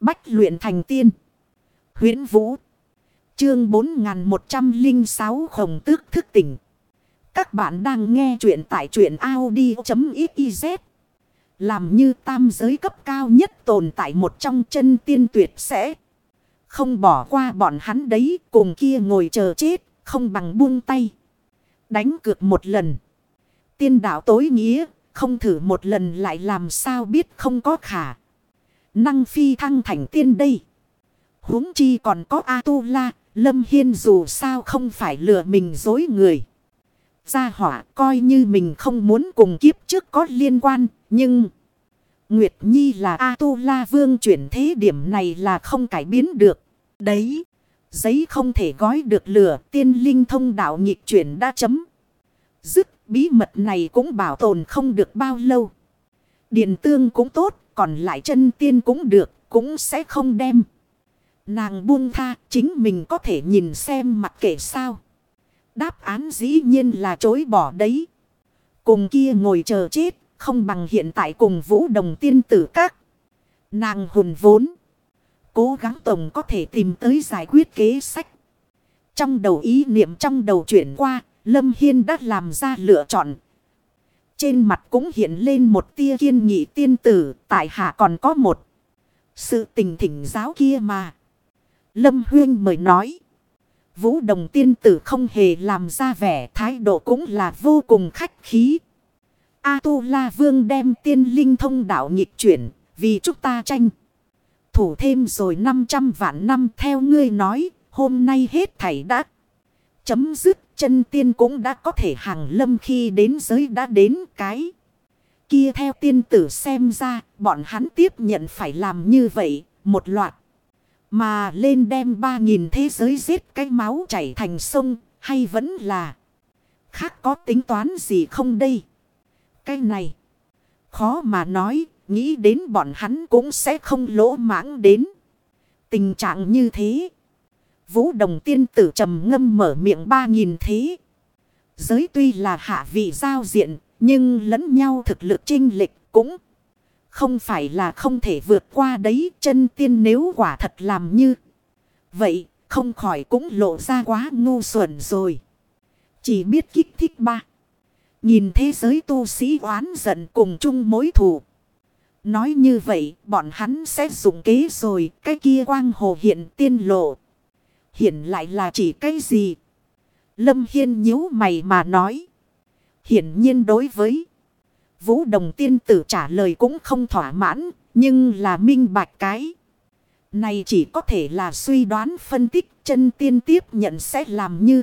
Bách luyện thành tiên. huyễn Vũ. Chương 4106 Khổng Tước Thức Tỉnh. Các bạn đang nghe truyện tại truyện Audi.xyz. Làm như tam giới cấp cao nhất tồn tại một trong chân tiên tuyệt sẽ. Không bỏ qua bọn hắn đấy, cùng kia ngồi chờ chết. Không bằng buông tay. Đánh cược một lần. Tiên đạo tối nghĩa. Không thử một lần lại làm sao biết không có khả. Năng phi thăng thành tiên đây. huống chi còn có A-tu-la. Lâm Hiên dù sao không phải lừa mình dối người. Gia hỏa coi như mình không muốn cùng kiếp trước có liên quan. Nhưng... Nguyệt Nhi là A-tu-la vương chuyển thế điểm này là không cải biến được. Đấy. Giấy không thể gói được lửa. Tiên linh thông đạo nhịp chuyển đã chấm. Dứt, bí mật này cũng bảo tồn không được bao lâu. Điện tương cũng tốt. Còn lại chân tiên cũng được. Cũng sẽ không đem. Nàng buông tha. Chính mình có thể nhìn xem mặt kệ sao. Đáp án dĩ nhiên là chối bỏ đấy. Cùng kia ngồi chờ chết. Không bằng hiện tại cùng vũ đồng tiên tử các. Nàng hùn vốn. Cố gắng tổng có thể tìm tới giải quyết kế sách. Trong đầu ý niệm trong đầu chuyển qua. Lâm Hiên đã làm ra lựa chọn. Trên mặt cũng hiện lên một tia kiên nghị tiên tử. Tại hạ còn có một. Sự tình thỉnh giáo kia mà. Lâm Huyên mời nói. Vũ đồng tiên tử không hề làm ra vẻ thái độ cũng là vô cùng khách khí. A-tu-la vương đem tiên linh thông đạo nghịch chuyển, vì chúng ta tranh. Thủ thêm rồi 500 vạn năm theo ngươi nói, hôm nay hết thảy đã. Chấm dứt chân tiên cũng đã có thể hàng lâm khi đến giới đã đến cái. Kia theo tiên tử xem ra bọn hắn tiếp nhận phải làm như vậy một loạt. Mà lên đem ba nghìn thế giới giết cái máu chảy thành sông hay vẫn là khác có tính toán gì không đây? Cái này khó mà nói, nghĩ đến bọn hắn cũng sẽ không lỗ mãng đến. Tình trạng như thế. Vũ đồng tiên tử trầm ngâm mở miệng ba nghìn thế. Giới tuy là hạ vị giao diện, nhưng lẫn nhau thực lực trinh lịch cũng không phải là không thể vượt qua đấy chân tiên nếu quả thật làm như. Vậy không khỏi cũng lộ ra quá ngu xuẩn rồi. Chỉ biết kích thích ba. Nhìn thế giới tu sĩ oán giận cùng chung mối thù. Nói như vậy bọn hắn sẽ dùng kế rồi cái kia quang hồ hiện tiên lộ. Hiện lại là chỉ cái gì? Lâm Hiên nhíu mày mà nói. Hiển nhiên đối với Vũ đồng tiên tử trả lời cũng không thỏa mãn, nhưng là minh bạch cái. Này chỉ có thể là suy đoán phân tích chân tiên tiếp nhận sẽ làm như.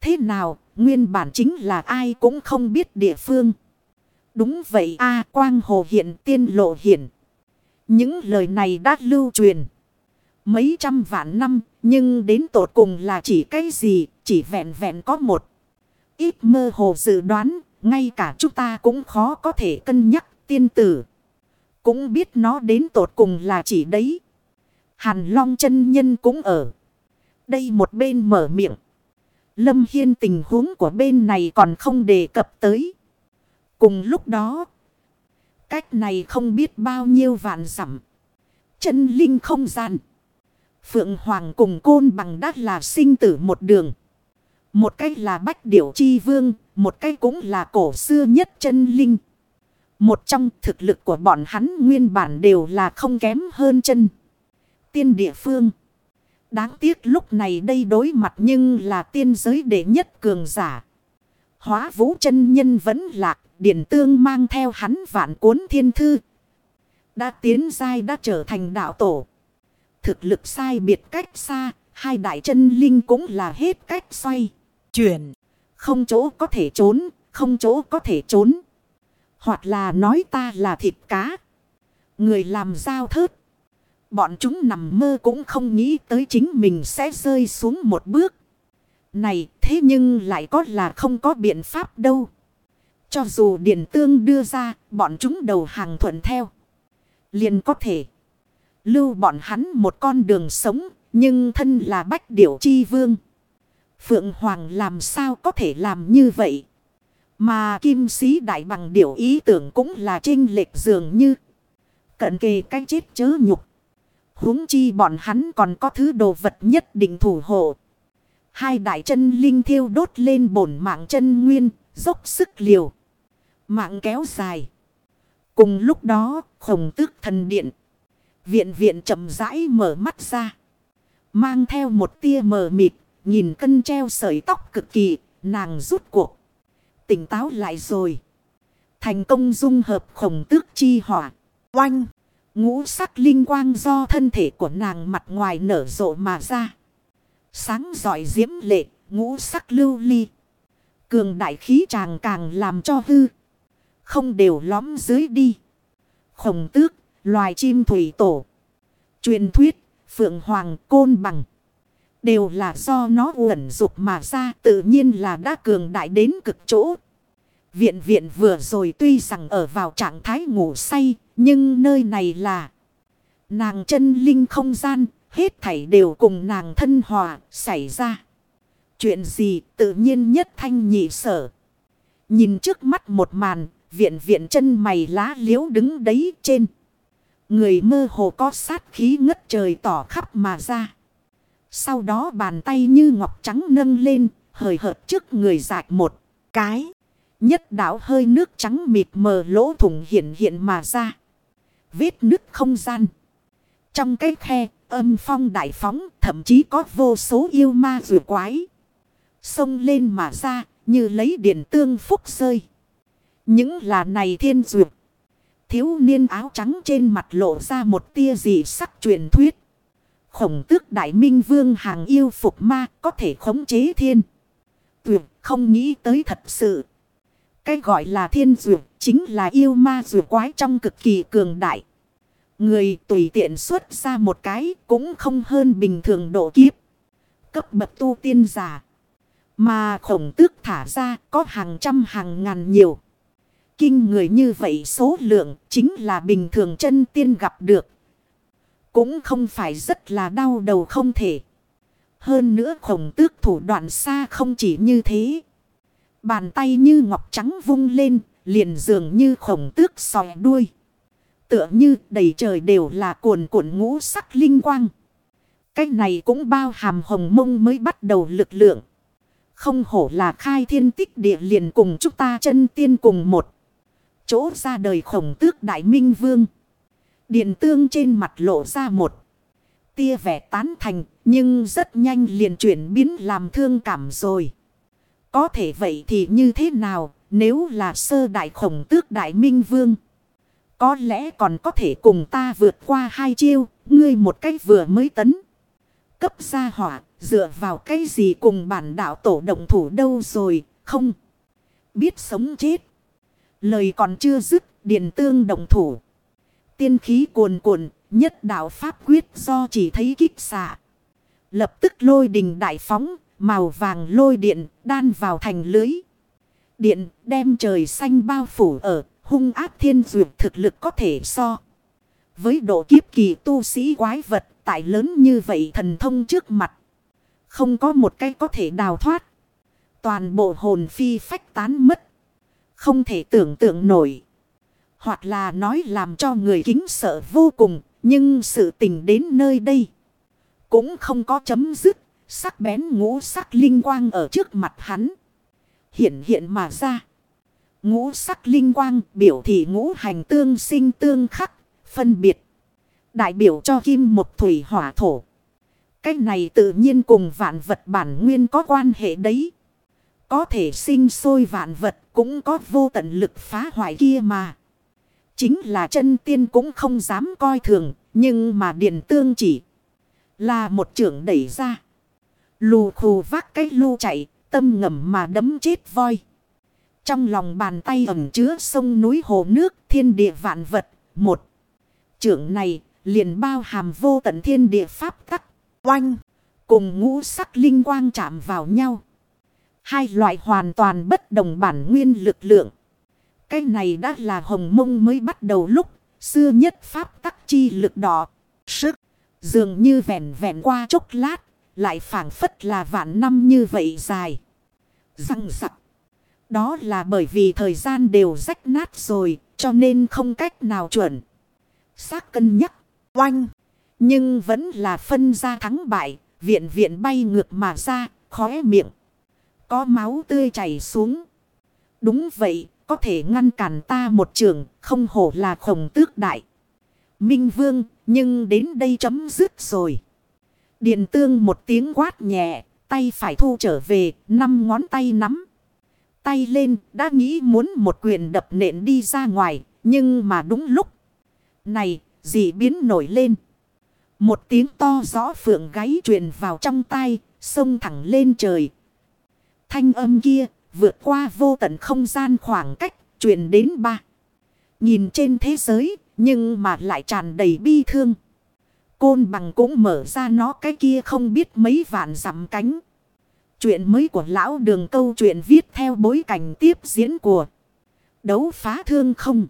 Thế nào, nguyên bản chính là ai cũng không biết địa phương. Đúng vậy a quang hồ hiện tiên lộ hiện. Những lời này đã lưu truyền. Mấy trăm vạn năm, nhưng đến tột cùng là chỉ cái gì, chỉ vẹn vẹn có một. Ít mơ hồ dự đoán, ngay cả chúng ta cũng khó có thể cân nhắc tiên tử. Cũng biết nó đến tột cùng là chỉ đấy. Hàn long chân nhân cũng ở. Đây một bên mở miệng. Lâm Hiên tình huống của bên này còn không đề cập tới. Cùng lúc đó. Cách này không biết bao nhiêu vạn dặm Chân linh không gian. Phượng Hoàng cùng côn bằng đắt là sinh tử một đường. Một cách là bách điểu chi vương, một cách cũng là cổ xưa nhất chân linh. Một trong thực lực của bọn hắn nguyên bản đều là không kém hơn chân. Tiên địa phương. Đáng tiếc lúc này đây đối mặt nhưng là tiên giới đệ nhất cường giả. Hóa vũ chân nhân vẫn lạc, điển tương mang theo hắn vạn cuốn thiên thư. Đã tiến dai đã trở thành đạo tổ. Thực lực sai biệt cách xa, hai đại chân linh cũng là hết cách xoay chuyển. Không chỗ có thể trốn, không chỗ có thể trốn. Hoặc là nói ta là thịt cá. Người làm giao thớt. Bọn chúng nằm mơ cũng không nghĩ tới chính mình sẽ rơi xuống một bước. Này thế nhưng lại có là không có biện pháp đâu. Cho dù điện tương đưa ra bọn chúng đầu hàng thuận theo. Liền có thể lưu bọn hắn một con đường sống. Nhưng thân là bách điểu chi vương. Phượng Hoàng làm sao có thể làm như vậy? Mà kim sĩ đại bằng điểu ý tưởng cũng là trinh lệch dường như. Cận kề cái chết chớ nhục. huống chi bọn hắn còn có thứ đồ vật nhất định thủ hộ. Hai đại chân linh thiêu đốt lên bổn mạng chân nguyên, dốc sức liều. Mạng kéo dài. Cùng lúc đó, khổng tước thần điện. Viện viện chậm rãi mở mắt ra. Mang theo một tia mờ mịt, nhìn cân treo sợi tóc cực kỳ, nàng rút cuộc. Tỉnh táo lại rồi. Thành công dung hợp khổng tước chi hỏa. Oanh! Ngũ sắc linh quang do thân thể của nàng mặt ngoài nở rộ mà ra. Sáng giỏi diễm lệ, ngũ sắc lưu ly. Cường đại khí chàng càng làm cho hư. Không đều lõm dưới đi. Khổng tước, loài chim thủy tổ. Truyền thuyết, phượng hoàng côn bằng. Đều là do nó uẩn dục mà ra tự nhiên là đã cường đại đến cực chỗ. Viện viện vừa rồi tuy rằng ở vào trạng thái ngủ say, nhưng nơi này là nàng chân linh không gian, hết thảy đều cùng nàng thân hòa xảy ra. Chuyện gì tự nhiên nhất thanh nhị sở. Nhìn trước mắt một màn, viện viện chân mày lá liếu đứng đấy trên. Người mơ hồ có sát khí ngất trời tỏ khắp mà ra. Sau đó bàn tay như ngọc trắng nâng lên, hời hợt trước người dạch một cái. Nhất đảo hơi nước trắng mịt mờ lỗ thủng hiện hiện mà ra. Vết nứt không gian. Trong cái khe, âm phong đại phóng, thậm chí có vô số yêu ma rùa quái. Xông lên mà ra, như lấy điện tương phúc rơi. Những là này thiên dược. Thiếu niên áo trắng trên mặt lộ ra một tia dị sắc truyền thuyết. Khổng tước đại minh vương hàng yêu phục ma có thể khống chế thiên. Tuyệt không nghĩ tới thật sự. Cái gọi là thiên dược chính là yêu ma dược quái trong cực kỳ cường đại. Người tùy tiện xuất ra một cái cũng không hơn bình thường độ kiếp. Cấp bậc tu tiên giả. Mà khổng tước thả ra có hàng trăm hàng ngàn nhiều. Kinh người như vậy số lượng chính là bình thường chân tiên gặp được. Cũng không phải rất là đau đầu không thể. Hơn nữa khổng tước thủ đoạn xa không chỉ như thế. Bàn tay như ngọc trắng vung lên, liền dường như khổng tước sòi đuôi. Tựa như đầy trời đều là cuồn cuộn ngũ sắc linh quang. cách này cũng bao hàm hồng mông mới bắt đầu lực lượng. Không hổ là khai thiên tích địa liền cùng chúng ta chân tiên cùng một. Chỗ ra đời khổng tước đại minh vương. Điện tương trên mặt lộ ra một. Tia vẻ tán thành nhưng rất nhanh liền chuyển biến làm thương cảm rồi. Có thể vậy thì như thế nào nếu là sơ đại khổng tước đại minh vương. Có lẽ còn có thể cùng ta vượt qua hai chiêu, ngươi một cách vừa mới tấn. Cấp ra hỏa, dựa vào cái gì cùng bản đạo tổ động thủ đâu rồi, không. Biết sống chết. Lời còn chưa dứt, điện tương động thủ. Tiên khí cuồn cuộn, nhất đạo pháp quyết do chỉ thấy kích xạ. Lập tức lôi đình đại phóng, màu vàng lôi điện, đan vào thành lưới. Điện đem trời xanh bao phủ ở hung ác thiên duyệt thực lực có thể so. Với độ kiếp kỳ tu sĩ quái vật tại lớn như vậy thần thông trước mặt. Không có một cái có thể đào thoát. Toàn bộ hồn phi phách tán mất. Không thể tưởng tượng nổi. Hoặc là nói làm cho người kính sợ vô cùng. Nhưng sự tình đến nơi đây. Cũng không có chấm dứt. Sắc bén ngũ sắc linh quang ở trước mặt hắn. Hiện hiện mà ra. Ngũ sắc linh quang biểu thị ngũ hành tương sinh tương khắc, phân biệt. Đại biểu cho kim một thủy hỏa thổ. Cái này tự nhiên cùng vạn vật bản nguyên có quan hệ đấy. Có thể sinh sôi vạn vật cũng có vô tận lực phá hoại kia mà. Chính là chân tiên cũng không dám coi thường, nhưng mà điện tương chỉ là một trưởng đẩy ra. Lù khù vác cái lu chạy, tâm ngầm mà đấm chết voi. Trong lòng bàn tay ẩm chứa sông núi hồ nước thiên địa vạn vật. Một trưởng này liền bao hàm vô tận thiên địa pháp tắc. Oanh cùng ngũ sắc linh quang chạm vào nhau. Hai loại hoàn toàn bất đồng bản nguyên lực lượng. Cái này đã là hồng mông mới bắt đầu lúc xưa nhất pháp tắc chi lực đỏ. Sức dường như vẹn vẹn qua chốc lát lại phảng phất là vạn năm như vậy dài. Răng rặc. Đó là bởi vì thời gian đều rách nát rồi, cho nên không cách nào chuẩn. Xác cân nhắc, oanh. Nhưng vẫn là phân ra thắng bại, viện viện bay ngược mà ra, khóe miệng. Có máu tươi chảy xuống. Đúng vậy, có thể ngăn cản ta một trường, không hổ là khổng tước đại. Minh Vương, nhưng đến đây chấm dứt rồi. Điện tương một tiếng quát nhẹ, tay phải thu trở về, năm ngón tay nắm. Tay lên, đã nghĩ muốn một quyền đập nện đi ra ngoài, nhưng mà đúng lúc. Này, dị biến nổi lên. Một tiếng to rõ phượng gáy truyền vào trong tay, sông thẳng lên trời. Thanh âm kia, vượt qua vô tận không gian khoảng cách, truyền đến ba. Nhìn trên thế giới, nhưng mà lại tràn đầy bi thương. Côn bằng cũng mở ra nó cái kia không biết mấy vạn dặm cánh. Chuyện mới của lão đường câu chuyện viết theo bối cảnh tiếp diễn của đấu phá thương không.